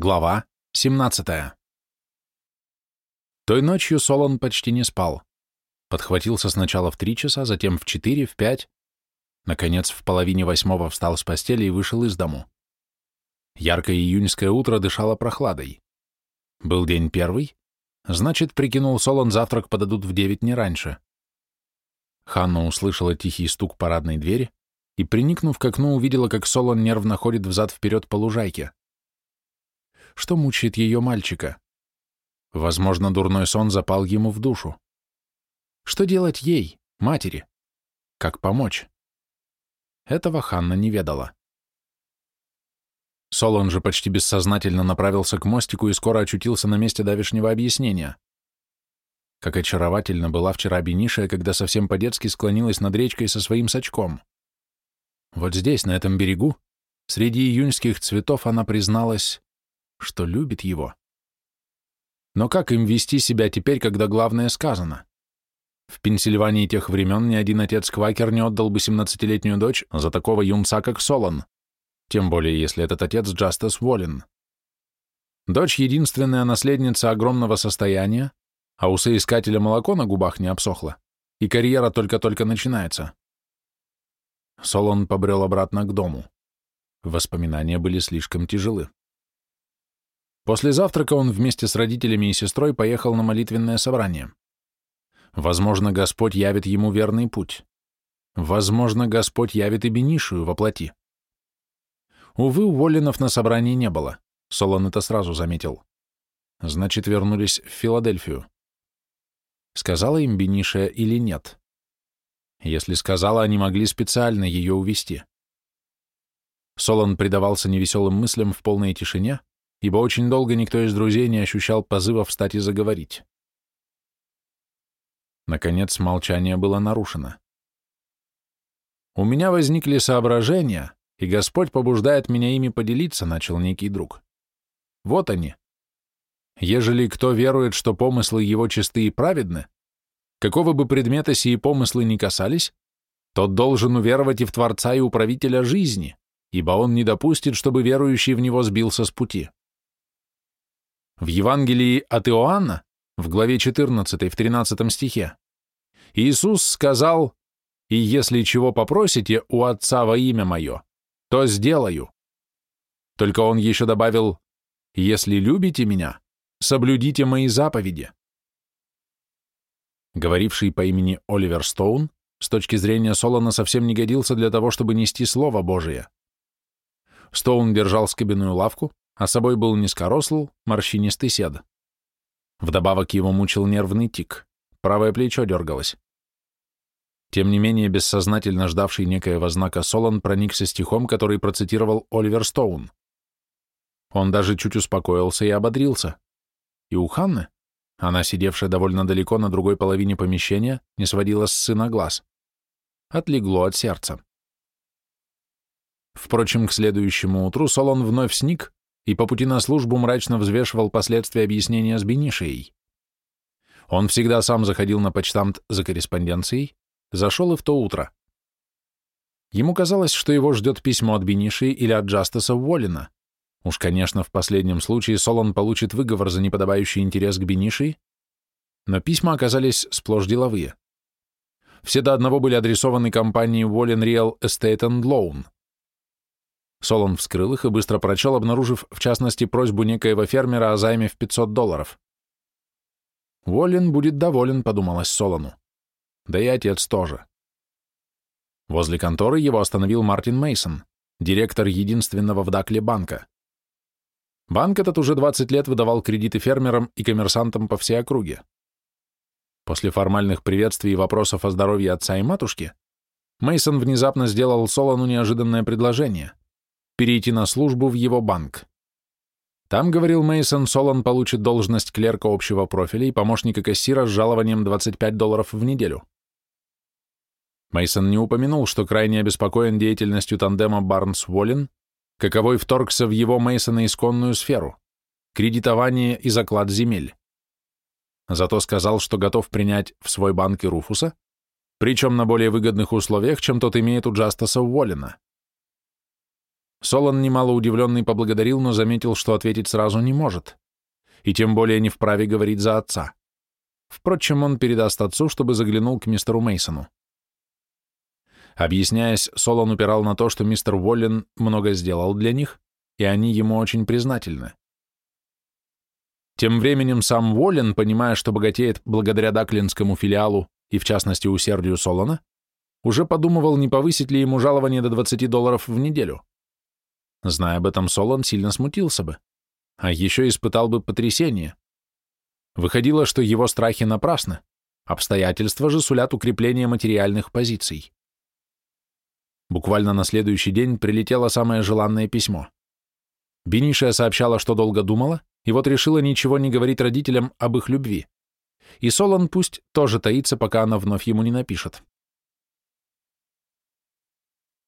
Глава 17 Той ночью Солон почти не спал. Подхватился сначала в три часа, затем в четыре, в пять. Наконец, в половине восьмого встал с постели и вышел из дому. Яркое июньское утро дышало прохладой. Был день первый, значит, прикинул Солон, завтрак подадут в девять не раньше. Ханна услышала тихий стук парадной двери и, приникнув к окну, увидела, как Солон нервно ходит взад-вперед по лужайке что мучает ее мальчика. Возможно, дурной сон запал ему в душу. Что делать ей, матери? Как помочь? Этого Ханна не ведала. Солон же почти бессознательно направился к мостику и скоро очутился на месте давешнего объяснения. Как очаровательно была вчера Бенишия, когда совсем по-детски склонилась над речкой со своим сачком. Вот здесь, на этом берегу, среди июньских цветов она призналась что любит его. Но как им вести себя теперь, когда главное сказано? В Пенсильвании тех времен ни один отец-квакер не отдал бы 17-летнюю дочь за такого юнца, как Солон, тем более если этот отец Джастас Волин. Дочь — единственная наследница огромного состояния, а у соискателя молоко на губах не обсохло, и карьера только-только начинается. Солон побрел обратно к дому. Воспоминания были слишком тяжелы. После завтрака он вместе с родителями и сестрой поехал на молитвенное собрание. Возможно, Господь явит ему верный путь. Возможно, Господь явит и Бенишию во плоти. Увы, Уоллинов на собрании не было. Солон это сразу заметил. Значит, вернулись в Филадельфию. Сказала им Бенишия или нет? Если сказала, они могли специально ее увести. Солон предавался невеселым мыслям в полной тишине, ибо очень долго никто из друзей не ощущал позыва встать и заговорить. Наконец, молчание было нарушено. «У меня возникли соображения, и Господь побуждает меня ими поделиться», — начал некий друг. «Вот они. Ежели кто верует, что помыслы его чисты и праведны, какого бы предмета сии помыслы ни касались, тот должен уверовать и в Творца и Управителя жизни, ибо он не допустит, чтобы верующий в него сбился с пути. В Евангелии от Иоанна, в главе 14, в 13 стихе, Иисус сказал, «И если чего попросите у Отца во имя Мое, то сделаю». Только Он еще добавил, «Если любите Меня, соблюдите Мои заповеди». Говоривший по имени Оливер Стоун с точки зрения Солона совсем не годился для того, чтобы нести Слово Божие. Стоун держал скобяную лавку, а собой был низкоросл, морщинистый сед. Вдобавок его мучил нервный тик, правое плечо дергалось. Тем не менее, бессознательно ждавший некоего знака Солон проникся стихом, который процитировал Оливер Стоун. Он даже чуть успокоился и ободрился. И у Ханны, она, сидевшая довольно далеко на другой половине помещения, не сводила с сына глаз. Отлегло от сердца. Впрочем, к следующему утру Солон вновь сник и по пути на службу мрачно взвешивал последствия объяснения с Бенишией. Он всегда сам заходил на почтамт за корреспонденцией, зашел и в то утро. Ему казалось, что его ждет письмо от Бениши или от Джастаса Уоллина. Уж, конечно, в последнем случае Солон получит выговор за неподобающий интерес к Бениши, но письма оказались сплошь деловые. Все до одного были адресованы компании Wallen Real Estate and Loan. Солон вскрыл их и быстро прочел, обнаружив, в частности, просьбу некоего фермера о займе в 500 долларов. «Волен будет доволен», — подумалось Солону. Да и отец тоже. Возле конторы его остановил Мартин Мейсон, директор единственного в Дакле банка. Банк этот уже 20 лет выдавал кредиты фермерам и коммерсантам по всей округе. После формальных приветствий и вопросов о здоровье отца и матушки, Мейсон внезапно сделал Солону неожиданное предложение перейти на службу в его банк. Там, говорил Мейсон, Солон получит должность клерка общего профиля и помощника кассира с жалованием 25 долларов в неделю. Мейсон не упомянул, что крайне обеспокоен деятельностью тандема Барнс-Воллин, каковой вторгся в его Мейсона исконную сферу – кредитование и заклад земель. Зато сказал, что готов принять в свой банк и Руфуса, причем на более выгодных условиях, чем тот имеет у Джастаса Уоллина. Солон, немало удивленный, поблагодарил, но заметил, что ответить сразу не может. И тем более не вправе говорить за отца. Впрочем, он передаст отцу, чтобы заглянул к мистеру Мейсону. Объясняясь, Солон упирал на то, что мистер Уоллен много сделал для них, и они ему очень признательны. Тем временем сам Уоллен, понимая, что богатеет благодаря Даклинскому филиалу и, в частности, усердию Солона, уже подумывал, не повысить ли ему жалование до 20 долларов в неделю. Зная об этом, Солон сильно смутился бы, а еще испытал бы потрясение. Выходило, что его страхи напрасны, обстоятельства же сулят укрепление материальных позиций. Буквально на следующий день прилетело самое желанное письмо. Бенишия сообщала, что долго думала, и вот решила ничего не говорить родителям об их любви. И Солон пусть тоже таится, пока она вновь ему не напишет.